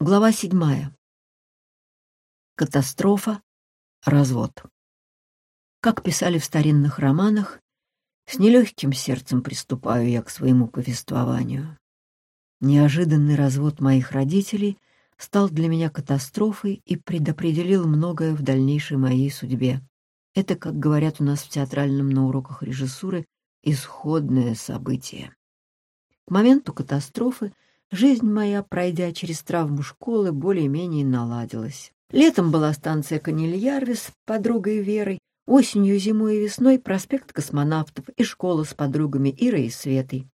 Глава седьмая. Катастрофа. Развод. Как писали в старинных романах, с нелегким сердцем приступаю я к своему повествованию. Неожиданный развод моих родителей стал для меня катастрофой и предопределил многое в дальнейшей моей судьбе. Это, как говорят у нас в театральном на уроках режиссуры, исходное событие. К моменту катастрофы — Жизнь моя, пройдя через травму школы, более-менее наладилась. Летом была станция Канильярви с подругой Верой, осенью, зимой и весной проспект космонавтов и школа с подругами Ирой и Светой.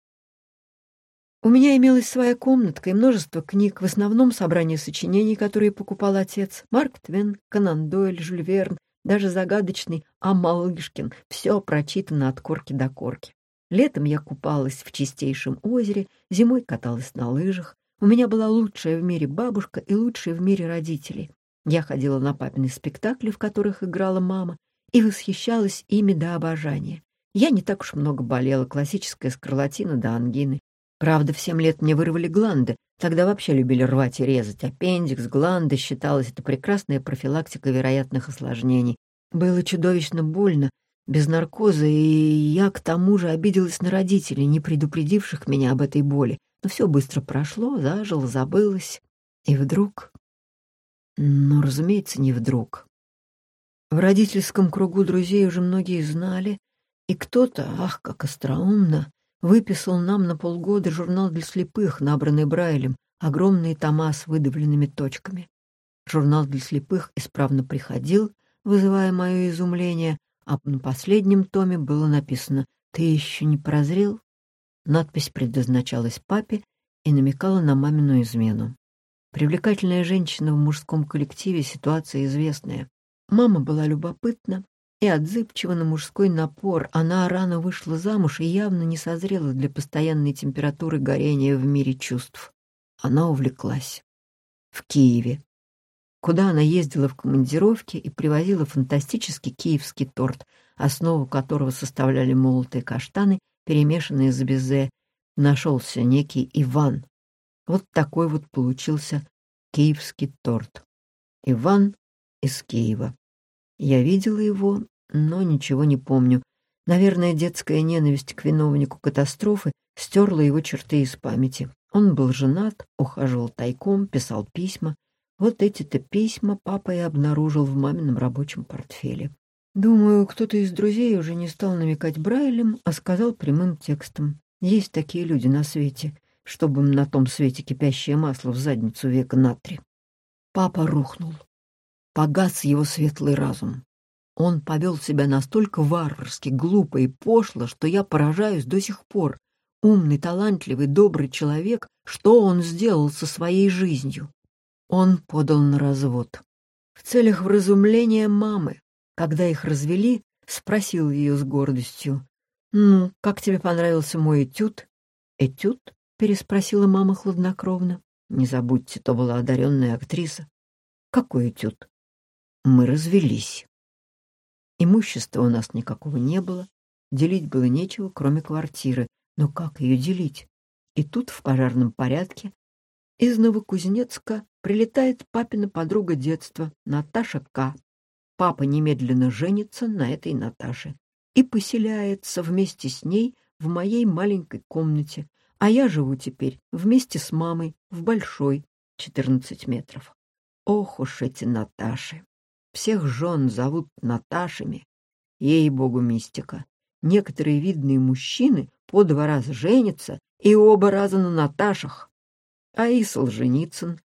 У меня имелась своя комнатка и множество книг, в основном собрание сочинений, которые покупал отец. Марк Твен, Конан Дойль, Жюль Верн, даже загадочный Амалышкин. Все прочитано от корки до корки. Летом я купалась в чистейшем озере, зимой каталась на лыжах. У меня была лучшая в мире бабушка и лучшие в мире родители. Я ходила на папины спектакли, в которых играла мама, и восхищалась ими до обожания. Я не так уж много болела, классическая скарлатина до ангины. Правда, в семь лет мне вырвали гланды, тогда вообще любили рвать и резать. Аппендикс, гланды, считалось это прекрасная профилактика вероятных осложнений. Было чудовищно больно, без наркоза, и я к тому же обиделась на родителей, не предупредивших меня об этой боли. Но все быстро прошло, зажило, забылось. И вдруг... Ну, разумеется, не вдруг. В родительском кругу друзей уже многие знали, и кто-то, ах, как остроумно, выписал нам на полгода журнал для слепых, набранный Брайлем, огромные тома с выдавленными точками. Журнал для слепых исправно приходил, вызывая мое изумление, а на последнем томе было написано «Ты еще не прозрел?» Надпись предназначалась папе и намекала на мамину измену. Привлекательная женщина в мужском коллективе — ситуация известная. Мама была любопытна и отзывчива на мужской напор. Она рано вышла замуж и явно не созрела для постоянной температуры горения в мире чувств. Она увлеклась. В Киеве куда она ездила в командировке и привозила фантастический киевский торт, основу которого составляли молотые каштаны, перемешанные с безе. Нашелся некий Иван. Вот такой вот получился киевский торт. Иван из Киева. Я видела его, но ничего не помню. Наверное, детская ненависть к виновнику катастрофы стерла его черты из памяти. Он был женат, ухаживал тайком, писал письма, вот эти-то письма папа и обнаружил в мамином рабочем портфеле. Думаю, кто-то из друзей уже не стал намекать Брайлем, а сказал прямым текстом. Есть такие люди на свете, чтобы им на том свете кипящее масло в задницу века на три. Папа рухнул. Погас его светлый разум. Он повел себя настолько варварски, глупо и пошло, что я поражаюсь до сих пор. Умный, талантливый, добрый человек, что он сделал со своей жизнью? Он подал на развод. В целях вразумления мамы, когда их развели, спросил ее с гордостью. «Ну, как тебе понравился мой этюд?» «Этюд?» — переспросила мама хладнокровно. «Не забудьте, то была одаренная актриса». «Какой этюд?» «Мы развелись. Имущества у нас никакого не было, делить было нечего, кроме квартиры. Но как ее делить? И тут в пожарном порядке из Новокузнецка прилетает папина подруга детства, Наташа К. Папа немедленно женится на этой Наташе и поселяется вместе с ней в моей маленькой комнате, а я живу теперь вместе с мамой в большой, 14 метров. Ох уж эти Наташи! Всех жен зовут Наташами. Ей-богу, мистика. Некоторые видные мужчины по два раза женятся и оба раза на Наташах. А и Солженицын,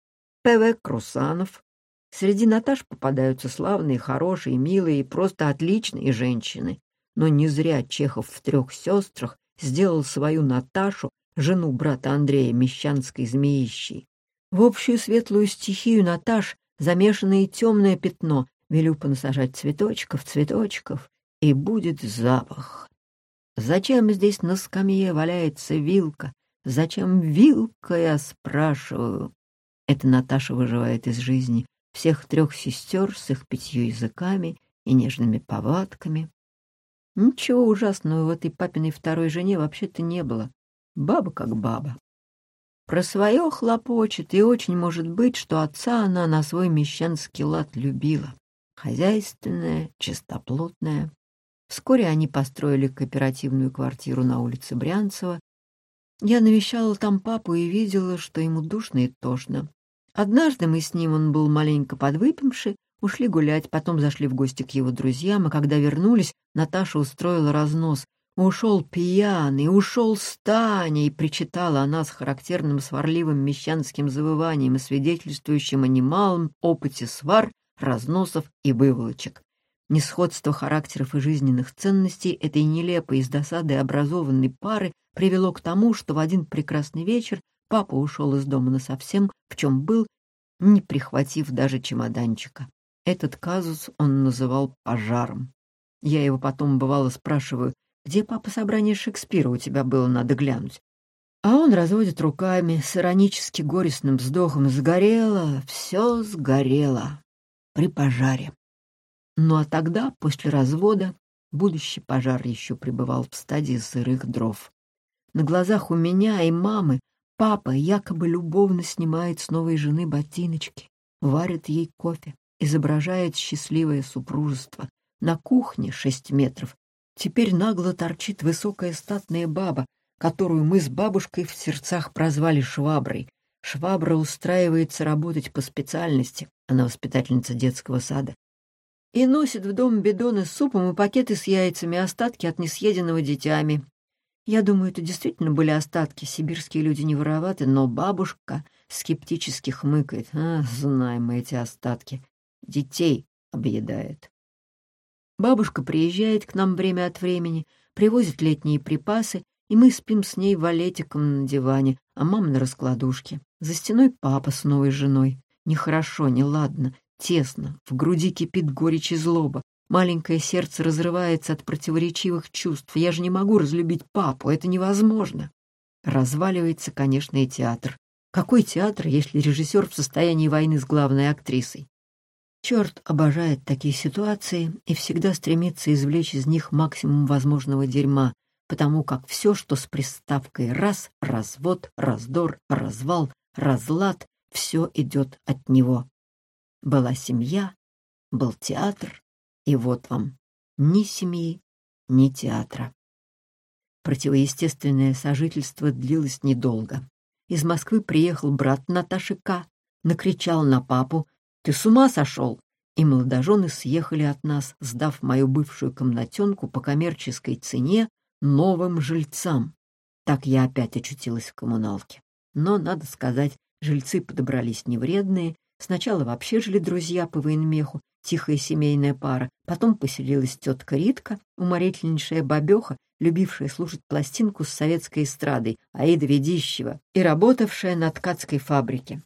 П.В. Крусанов. Среди Наташ попадаются славные, хорошие, милые и просто отличные женщины. Но не зря Чехов в «Трех сестрах» сделал свою Наташу, жену брата Андрея Мещанской змеищей. В общую светлую стихию Наташ замешанное темное пятно, велю понасажать цветочков, цветочков, и будет запах. Зачем здесь на скамье валяется вилка? Зачем вилка, я спрашиваю? Это Наташа выживает из жизни всех трех сестер с их пятью языками и нежными повадками. Ничего ужасного в этой папиной второй жене вообще-то не было. Баба как баба. про свое хлопочет, и очень может быть, что отца она на свой мещанский лад любила. Хозяйственная, чистоплотная. Вскоре они построили кооперативную квартиру на улице Брянцева. Я навещала там папу и видела, что ему душно и тошно. Однажды мы с ним, он был маленько подвыпивший, ушли гулять, потом зашли в гости к его друзьям, а когда вернулись, Наташа устроила разнос. «Ушел пьяный, ушел с Таней!» — причитала она с характерным сварливым мещанским завыванием, свидетельствующим о немалом опыте свар, разносов и выволочек. Несходство характеров и жизненных ценностей этой нелепой из досады образованной пары привело к тому, что в один прекрасный вечер папа ушел из дома насовсем, в чем был, не прихватив даже чемоданчика. Этот казус он называл пожаром. Я его потом, бывало, спрашиваю, где, папа, собрание Шекспира у тебя было, надо глянуть. А он разводит руками, с иронически горестным вздохом «Сгорело, все сгорело» при пожаре. Ну а тогда, после развода, будущий пожар еще пребывал в стадии сырых дров. На глазах у меня и мамы папа якобы любовно снимает с новой жены ботиночки, варит ей кофе, изображает счастливое супружество. На кухне шесть метров теперь нагло торчит высокая статная баба, которую мы с бабушкой в сердцах прозвали шваброй. Швабра устраивается работать по специальности, она воспитательница детского сада, и носит в дом бидоны с супом и пакеты с яйцами, остатки от несъеденного детьми. Я думаю, это действительно были остатки, сибирские люди не вороваты, но бабушка скептически хмыкает. А, знаем мы эти остатки. Детей объедает. Бабушка приезжает к нам время от времени, привозит летние припасы, и мы спим с ней валетиком на диване, а мама на раскладушке. За стеной папа с новой женой. Нехорошо, неладно, тесно, в груди кипит горечь и злоба. Маленькое сердце разрывается от противоречивых чувств. Я же не могу разлюбить папу, это невозможно. Разваливается, конечно, и театр. Какой театр, если режиссер в состоянии войны с главной актрисой? Черт обожает такие ситуации и всегда стремится извлечь из них максимум возможного дерьма, потому как все, что с приставкой «раз», «развод», «раздор», «развал», «разлад» все идет от него. Была семья, был театр, и вот вам ни семьи, ни театра. Противоестественное сожительство длилось недолго. Из Москвы приехал брат Наташи К., накричал на папу «Ты с ума сошел?» И молодожены съехали от нас, сдав мою бывшую комнатенку по коммерческой цене новым жильцам. Так я опять очутилась в коммуналке. Но, надо сказать, жильцы подобрались невредные. Сначала вообще жили друзья по военмеху, тихая семейная пара. Потом поселилась тетка Ритка, уморительнейшая бабеха, любившая слушать пластинку с советской эстрадой Аида Ведищева и работавшая на ткацкой фабрике.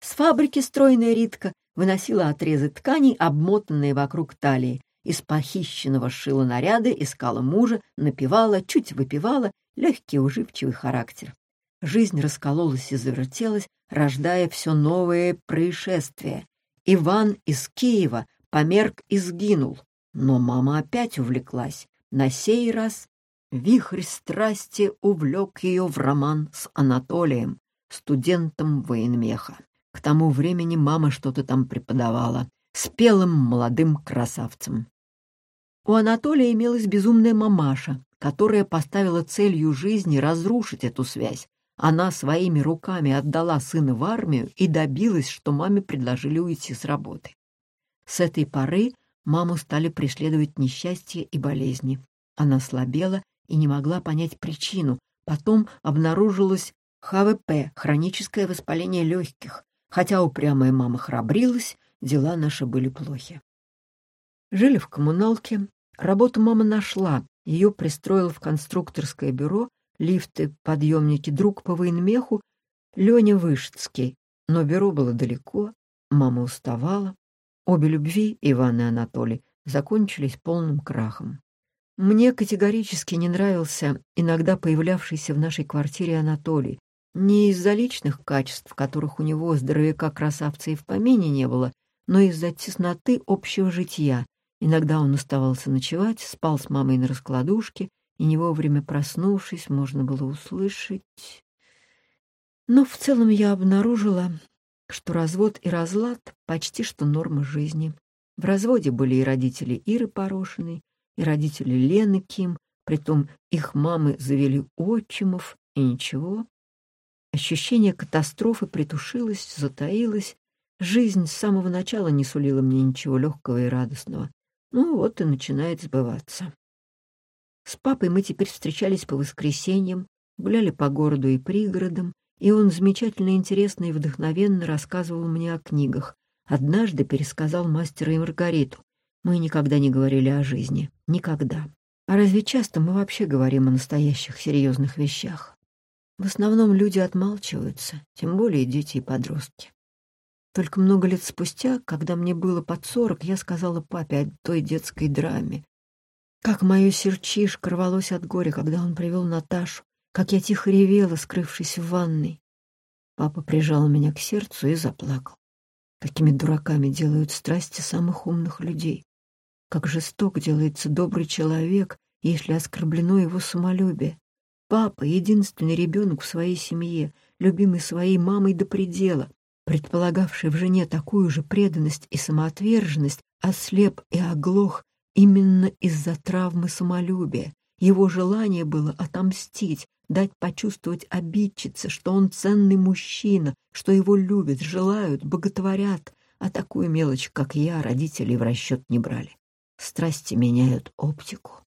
С фабрики стройная Ритка выносила отрезы тканей, обмотанные вокруг талии. Из похищенного шила наряды, искала мужа, напевала, чуть выпивала, легкий уживчивый характер. Жизнь раскололась и завертелась, рождая все новые происшествия. Иван из Киева померк и сгинул, но мама опять увлеклась. На сей раз вихрь страсти увлек ее в роман с Анатолием, студентом военмеха. К тому времени мама что-то там преподавала, спелым молодым красавцем. У Анатолия имелась безумная мамаша, которая поставила целью жизни разрушить эту связь. Она своими руками отдала сына в армию и добилась, что маме предложили уйти с работы. С этой поры маму стали преследовать несчастья и болезни. Она слабела и не могла понять причину. Потом обнаружилось ХВП — хроническое воспаление легких. Хотя упрямая мама храбрилась, дела наши были плохи. Жили в коммуналке, Работу мама нашла. Ее пристроил в конструкторское бюро, лифты, подъемники, друг по военмеху, Леня Вышицкий. Но бюро было далеко, мама уставала. Обе любви, Иван и Анатолий, закончились полным крахом. Мне категорически не нравился иногда появлявшийся в нашей квартире Анатолий. Не из-за личных качеств, которых у него здоровяка-красавца и в помине не было, но из-за тесноты общего житья, Иногда он оставался ночевать, спал с мамой на раскладушке, и не вовремя проснувшись, можно было услышать... Но в целом я обнаружила, что развод и разлад — почти что норма жизни. В разводе были и родители Иры Порошиной, и родители Лены Ким, притом их мамы завели отчимов, и ничего. Ощущение катастрофы притушилось, затаилось. Жизнь с самого начала не сулила мне ничего легкого и радостного. Ну вот и начинает сбываться. С папой мы теперь встречались по воскресеньям, гуляли по городу и пригородам, и он замечательно интересно и вдохновенно рассказывал мне о книгах. Однажды пересказал «Мастера и Маргариту». Мы никогда не говорили о жизни. Никогда. А разве часто мы вообще говорим о настоящих серьезных вещах? В основном люди отмалчиваются, тем более дети и подростки. Только много лет спустя, когда мне было под сорок, я сказала папе о той детской драме. Как мое сердчишко рвалось от горя, когда он привел Наташу, как я тихо ревела, скрывшись в ванной. Папа прижал меня к сердцу и заплакал. Какими дураками делают страсти самых умных людей. Как жесток делается добрый человек, если оскорблено его самолюбие. Папа — единственный ребенок в своей семье, любимый своей мамой до предела, предполагавший в жене такую же преданность и самоотверженность, ослеп и оглох именно из-за травмы самолюбия. Его желание было отомстить, дать почувствовать обидчице, что он ценный мужчина, что его любят, желают, боготворят, а такую мелочь, как я, родители в расчет не брали. Страсти меняют оптику.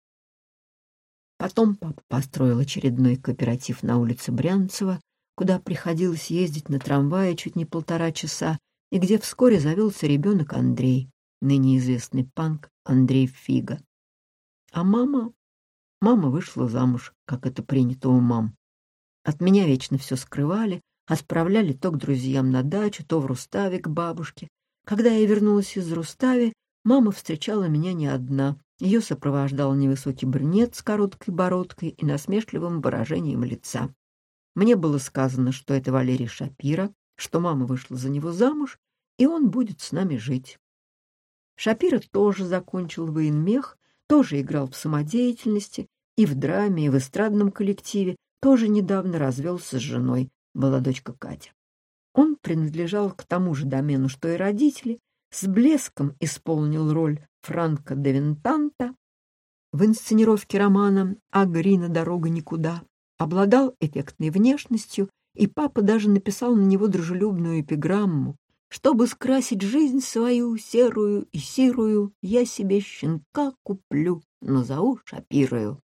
Потом папа построил очередной кооператив на улице Брянцева, куда приходилось ездить на трамвае чуть не полтора часа, и где вскоре завелся ребенок Андрей, ныне известный панк Андрей Фига. А мама Мама вышла замуж, как это принято у мам. От меня вечно все скрывали, отправляли то к друзьям на дачу, то в Руставе к бабушке. Когда я вернулась из Рустави, мама встречала меня не одна. Ее сопровождал невысокий брюнет с короткой бородкой и насмешливым выражением лица. Мне было сказано, что это Валерий Шапира, что мама вышла за него замуж, и он будет с нами жить. Шапира тоже закончил военмех тоже играл в самодеятельности и в драме, и в эстрадном коллективе, тоже недавно развелся с женой, была дочка Катя. Он принадлежал к тому же домену, что и родители, с блеском исполнил роль Франка де Вентанта в инсценировке романа «Агрина. Дорога никуда», обладал эффектной внешностью, и папа даже написал на него дружелюбную эпиграмму чтобы скрасить жизнь свою, серую и сирую, я себе щенка куплю, назову Шапирою.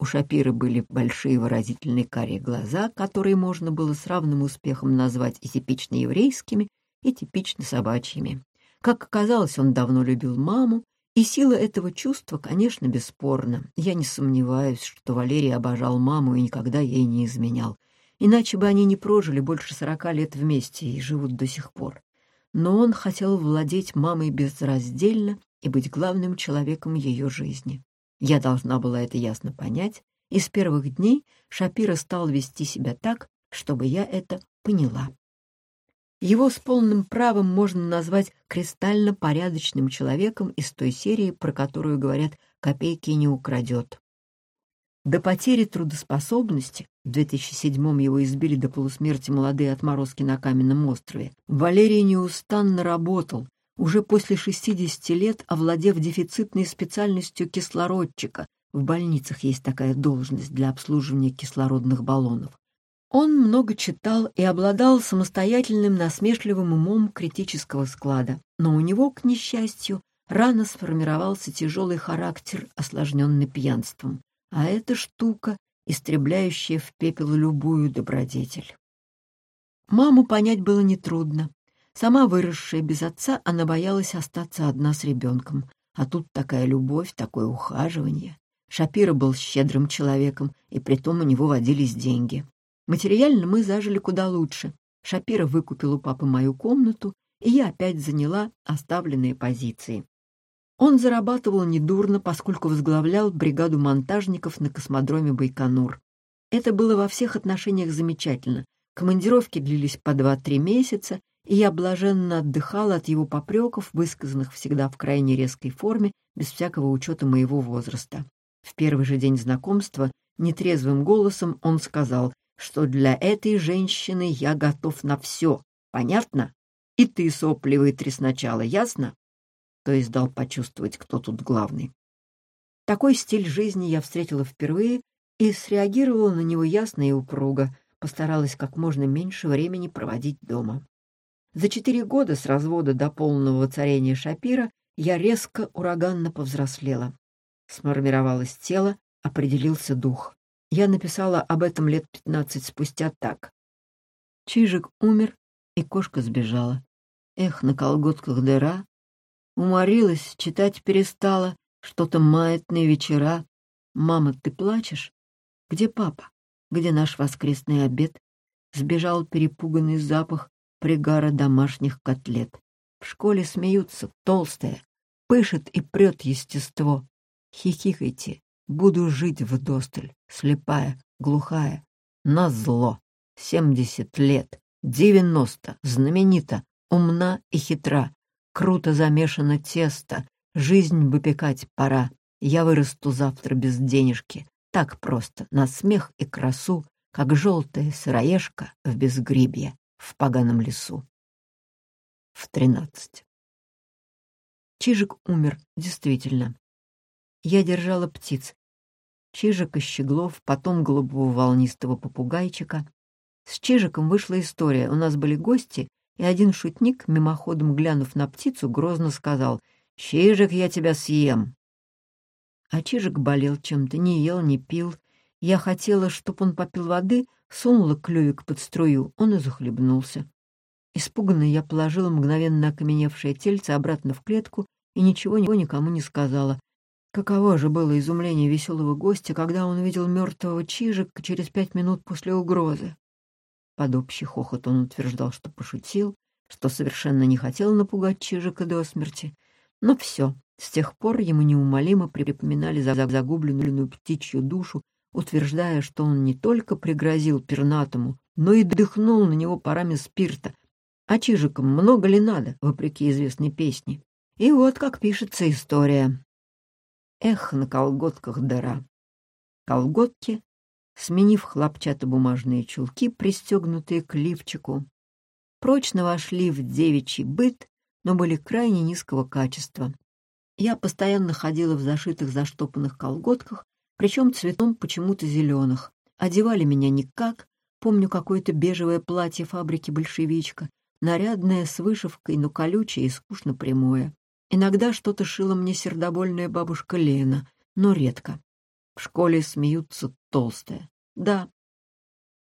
У Шапиры были большие выразительные карие глаза, которые можно было с равным успехом назвать и типично еврейскими, и типично собачьими. Как оказалось, он давно любил маму, и сила этого чувства, конечно, бесспорна. Я не сомневаюсь, что Валерий обожал маму и никогда ей не изменял иначе бы они не прожили больше сорока лет вместе и живут до сих пор. Но он хотел владеть мамой безраздельно и быть главным человеком ее жизни. Я должна была это ясно понять, и с первых дней Шапира стал вести себя так, чтобы я это поняла. Его с полным правом можно назвать кристально порядочным человеком из той серии, про которую говорят «копейки не украдет». До потери трудоспособности, в 2007-м его избили до полусмерти молодые отморозки на Каменном острове, Валерий неустанно работал, уже после 60 лет овладев дефицитной специальностью кислородчика. В больницах есть такая должность для обслуживания кислородных баллонов. Он много читал и обладал самостоятельным насмешливым умом критического склада, но у него, к несчастью, рано сформировался тяжелый характер, осложненный пьянством а эта штука, истребляющая в пепел любую добродетель. Маму понять было нетрудно. Сама выросшая без отца, она боялась остаться одна с ребенком. А тут такая любовь, такое ухаживание. Шапира был щедрым человеком, и притом у него водились деньги. Материально мы зажили куда лучше. Шапира выкупил у папы мою комнату, и я опять заняла оставленные позиции. Он зарабатывал недурно, поскольку возглавлял бригаду монтажников на космодроме Байконур. Это было во всех отношениях замечательно. Командировки длились по 2-3 месяца, и я блаженно отдыхала от его попреков, высказанных всегда в крайне резкой форме, без всякого учета моего возраста. В первый же день знакомства нетрезвым голосом он сказал, что для этой женщины я готов на все. Понятно? И ты, сопливый тресначало, ясно? То есть дал почувствовать, кто тут главный. Такой стиль жизни я встретила впервые и среагировала на него ясно и упруго, постаралась как можно меньше времени проводить дома. За четыре года с развода до полного воцарения Шапира я резко, ураганно повзрослела. Сформировалось тело, определился дух. Я написала об этом лет пятнадцать спустя так. Чижик умер, и кошка сбежала. Эх, на колготках дыра. Уморилась, читать перестала, что-то маятные вечера. Мама, ты плачешь? Где папа? Где наш воскресный обед? Сбежал перепуганный запах пригара домашних котлет. В школе смеются, толстая, пышет и прет естество. Хихикайте, буду жить в досталь, слепая, глухая. На зло. Семьдесят лет, девяносто, знаменита, умна и хитра. Круто замешано тесто, жизнь выпекать пора. Я вырасту завтра без денежки. Так просто, на смех и красу, как желтая сыроежка в безгрибье в поганом лесу в тринадцать. Чижик умер, действительно. Я держала птиц. Чижик и Щеглов, потом голубого волнистого попугайчика. С Чижиком вышла история. У нас были гости, и один шутник, мимоходом глянув на птицу, грозно сказал «Чижик, я тебя съем». А Чижик болел чем-то, не ел, не пил. Я хотела, чтоб он попил воды, сунула клювик под струю, он и захлебнулся. Испуганно я положила мгновенно окаменевшее тельце обратно в клетку и ничего никому не сказала. Каково же было изумление веселого гостя, когда он увидел мертвого Чижика через пять минут после угрозы. Под общий хохот он утверждал, что пошутил, что совершенно не хотел напугать Чижика до смерти. Но все, с тех пор ему неумолимо припоминали загубленную птичью душу, утверждая, что он не только пригрозил пернатому, но и дыхнул на него парами спирта, а чижикам много ли надо, вопреки известной песне? И вот как пишется история. Эх, на колготках дыра. Колготки, сменив хлопчатобумажные чулки, пристегнутые к лифчику, прочно вошли в девичий быт, но были крайне низкого качества. Я постоянно ходила в зашитых заштопанных колготках, причем цветом почему-то зеленых. Одевали меня никак, помню какое-то бежевое платье фабрики «Большевичка», нарядное, с вышивкой, но колючее и скучно прямое. Иногда что-то шила мне сердобольная бабушка Лена, но редко. В школе смеются толстая. Да.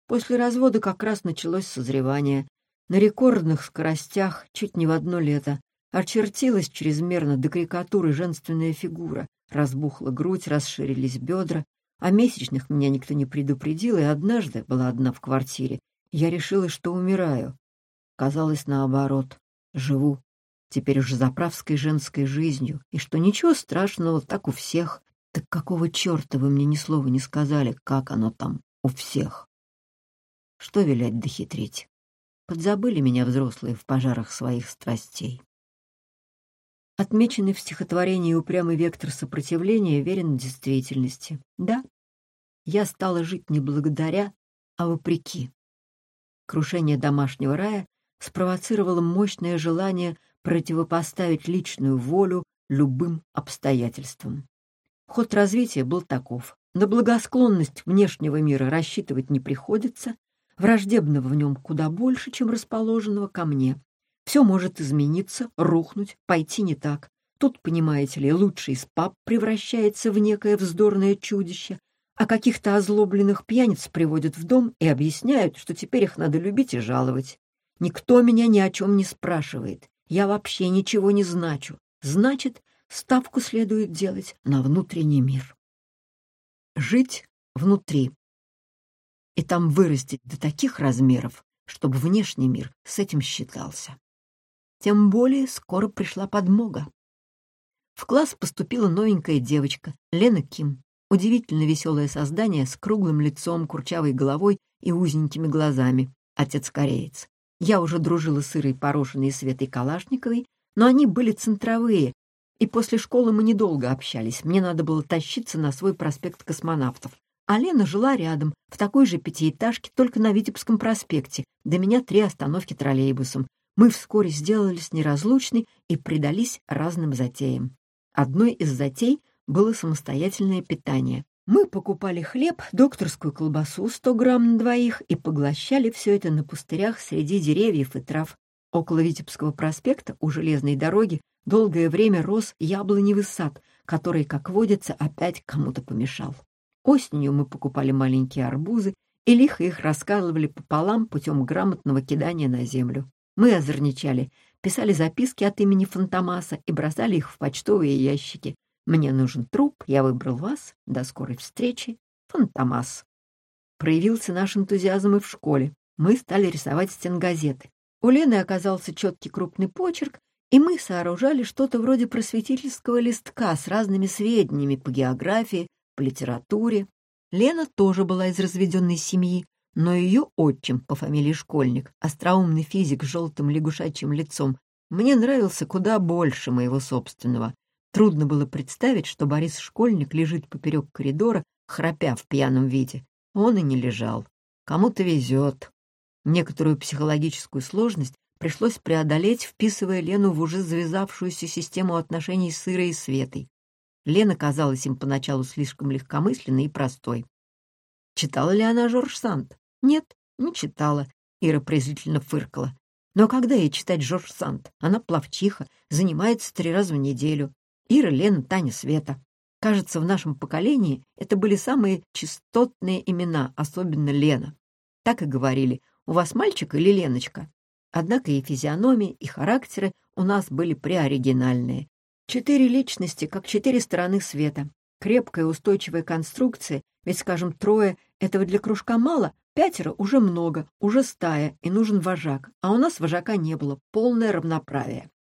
После развода как раз началось созревание. На рекордных скоростях, чуть не в одно лето, очертилась чрезмерно до карикатуры женственная фигура, разбухла грудь, расширились бедра, о месячных меня никто не предупредил, и однажды, была одна в квартире, я решила, что умираю, Казалось, наоборот. Живу. Теперь уж заправской женской жизнью. И что ничего страшного, так у всех. Так какого черта вы мне ни слова не сказали, как оно там у всех? Что вилять да хитрить? Подзабыли меня взрослые в пожарах своих страстей. Отмеченный в стихотворении упрямый вектор сопротивления верен действительности. Да, я стала жить не благодаря, а вопреки. Крушение домашнего рая спровоцировало мощное желание противопоставить личную волю любым обстоятельствам. Ход развития был таков. На благосклонность внешнего мира рассчитывать не приходится, враждебного в нем куда больше, чем расположенного ко мне. Все может измениться, рухнуть, пойти не так. Тут, понимаете ли, лучший из пап превращается в некое вздорное чудище, а каких-то озлобленных пьяниц приводят в дом и объясняют, что теперь их надо любить и жаловать. Никто меня ни о чем не спрашивает. Я вообще ничего не значу. Значит, ставку следует делать на внутренний мир. Жить внутри. И там вырастить до таких размеров, чтобы внешний мир с этим считался. Тем более скоро пришла подмога. В класс поступила новенькая девочка, Лена Ким. Удивительно веселое создание с круглым лицом, курчавой головой и узенькими глазами. Отец-кореец. Я уже дружила с Ирой Порошиной и Светой Калашниковой, но они были центровые, и после школы мы недолго общались. Мне надо было тащиться на свой проспект космонавтов. А Лена жила рядом, в такой же пятиэтажке, только на Витебском проспекте. До меня три остановки троллейбусом. Мы вскоре сделались неразлучны и предались разным затеям. Одной из затей было самостоятельное питание. Мы покупали хлеб, докторскую колбасу 100 грамм на двоих и поглощали все это на пустырях среди деревьев и трав. Около Витебского проспекта у железной дороги долгое время рос яблоневый сад, который, как водится, опять кому-то помешал. Осенью мы покупали маленькие арбузы и лихо их раскалывали пополам путем грамотного кидания на землю. Мы озорничали, писали записки от имени Фантомаса и бросали их в почтовые ящики, мне нужен труп, я выбрал вас. До скорой встречи. Фантомас. Проявился наш энтузиазм и в школе. Мы стали рисовать стенгазеты. У Лены оказался четкий крупный почерк, и мы сооружали что-то вроде просветительского листка с разными сведениями по географии, по литературе. Лена тоже была из разведенной семьи, но ее отчим по фамилии Школьник, остроумный физик с желтым лягушачьим лицом, мне нравился куда больше моего собственного. Трудно было представить, что Борис Школьник лежит поперек коридора, храпя в пьяном виде. Он и не лежал. Кому-то везет. Некоторую психологическую сложность пришлось преодолеть, вписывая Лену в уже завязавшуюся систему отношений с Ирой и Светой. Лена казалась им поначалу слишком легкомысленной и простой. Читала ли она Жорж Санд? Нет, не читала. Ира презрительно фыркала. Но когда ей читать Жорж Санд? Она плавчиха, занимается три раза в неделю. Ира, Лена, Таня, Света. Кажется, в нашем поколении это были самые частотные имена, особенно Лена. Так и говорили, у вас мальчик или Леночка? Однако и физиономии, и характеры у нас были преоригинальные. Четыре личности, как четыре стороны света. Крепкая устойчивая конструкция, ведь, скажем, трое — этого для кружка мало, пятеро уже много, уже стая, и нужен вожак, а у нас вожака не было, полное равноправие.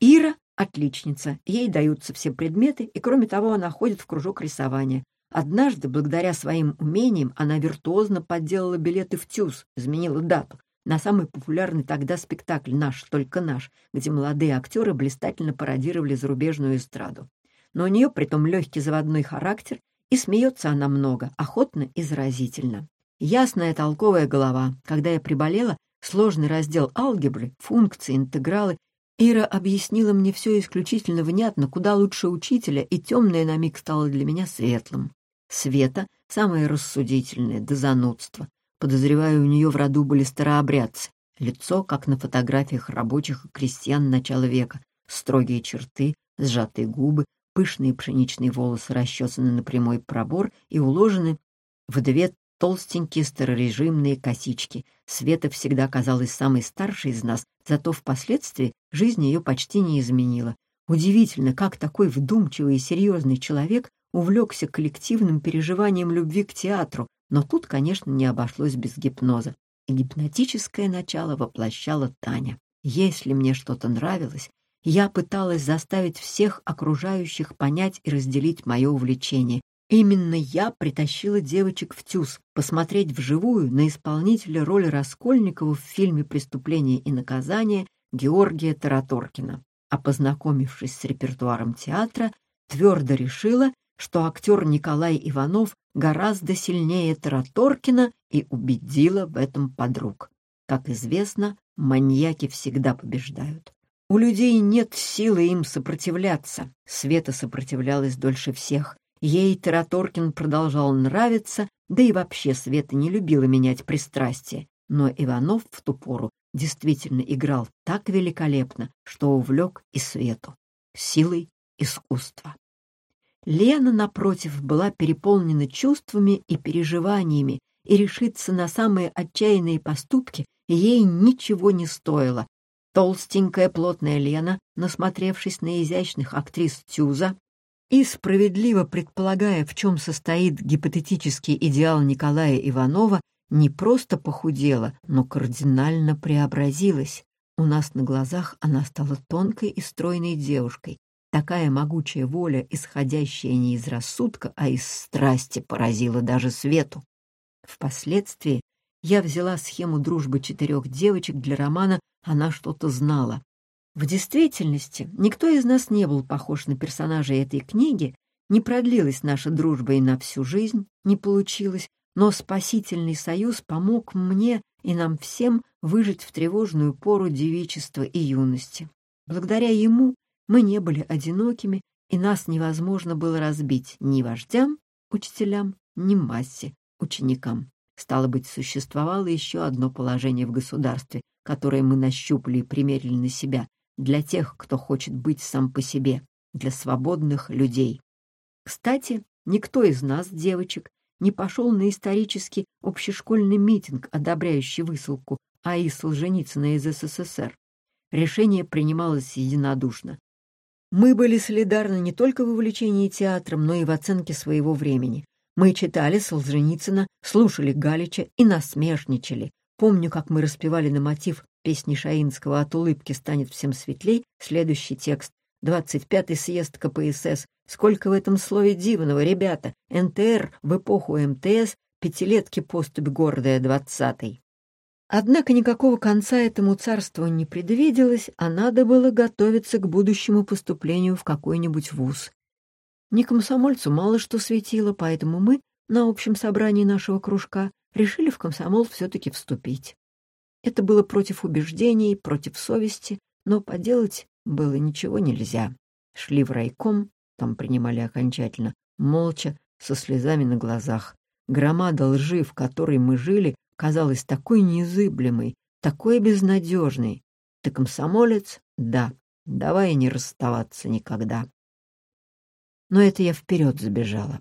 Ира Отличница, ей даются все предметы, и кроме того она ходит в кружок рисования. Однажды, благодаря своим умениям, она виртуозно подделала билеты в ТЮЗ, изменила дату, на самый популярный тогда спектакль «Наш, только наш», где молодые актеры блистательно пародировали зарубежную эстраду. Но у нее притом легкий заводной характер, и смеется она много, охотно и заразительно. Ясная толковая голова. Когда я приболела, сложный раздел алгебры, функции, интегралы Ира объяснила мне все исключительно внятно, куда лучше учителя, и темное на миг стало для меня светлым. Света — самое рассудительное, до занудства. Подозреваю, у нее в роду были старообрядцы. Лицо, как на фотографиях рабочих и крестьян начала века. Строгие черты, сжатые губы, пышные пшеничные волосы расчесаны на прямой пробор и уложены в две толстенькие старорежимные косички. Света всегда казалась самой старшей из нас, зато впоследствии жизнь ее почти не изменила. Удивительно, как такой вдумчивый и серьезный человек увлекся коллективным переживанием любви к театру, но тут, конечно, не обошлось без гипноза. И гипнотическое начало воплощала Таня. Если мне что-то нравилось, я пыталась заставить всех окружающих понять и разделить мое увлечение, Именно я притащила девочек в ТЮЗ посмотреть вживую на исполнителя роли Раскольникова в фильме «Преступление и наказание» Георгия Тараторкина. А познакомившись с репертуаром театра, твердо решила, что актер Николай Иванов гораздо сильнее Тараторкина и убедила в этом подруг. Как известно, маньяки всегда побеждают. У людей нет силы им сопротивляться. Света сопротивлялась дольше всех. Ей Тараторкин продолжал нравиться, да и вообще Света не любила менять пристрастие. Но Иванов в ту пору действительно играл так великолепно, что увлек и Свету силой искусства. Лена, напротив, была переполнена чувствами и переживаниями, и решиться на самые отчаянные поступки ей ничего не стоило. Толстенькая плотная Лена, насмотревшись на изящных актрис Тюза, и, справедливо предполагая, в чем состоит гипотетический идеал Николая Иванова, не просто похудела, но кардинально преобразилась. У нас на глазах она стала тонкой и стройной девушкой. Такая могучая воля, исходящая не из рассудка, а из страсти, поразила даже Свету. Впоследствии я взяла схему дружбы четырех девочек для романа «Она что-то знала». В действительности никто из нас не был похож на персонажей этой книги, Не продлилась наша дружба и на всю жизнь, не получилось, но спасительный союз помог мне и нам всем выжить в тревожную пору девичества и юности. Благодаря ему мы не были одинокими, и нас невозможно было разбить ни вождям, учителям, ни массе, ученикам. Стало быть, существовало еще одно положение в государстве, которое мы нащупали и примерили на себя, для тех, кто хочет быть сам по себе, для свободных людей. Кстати, никто из нас, девочек, не пошел на исторический общешкольный митинг, одобряющий высылку А.И. Солженицына из СССР. Решение принималось единодушно. Мы были солидарны не только в увлечении театром, но и в оценке своего времени. Мы читали Солженицына, слушали Галича и насмешничали. Помню, как мы распевали на мотив песни Шаинского «От улыбки станет всем светлей» следующий текст. 25-й съезд КПСС. Сколько в этом слове дивного, ребята. НТР в эпоху МТС, пятилетки поступь гордая двадцатый. Однако никакого конца этому царству не предвиделось, а надо было готовиться к будущему поступлению в какой-нибудь вуз. Ни комсомольцу мало что светило, поэтому мы на общем собрании нашего кружка решили в комсомол все-таки вступить. Это было против убеждений, против совести, но поделать было ничего нельзя. Шли в райком, там принимали окончательно, молча, со слезами на глазах. Громада лжи, в которой мы жили, казалась такой незыблемой, такой безнадежной. Ты комсомолец? Да. Давай не расставаться никогда. Но это я вперед забежала.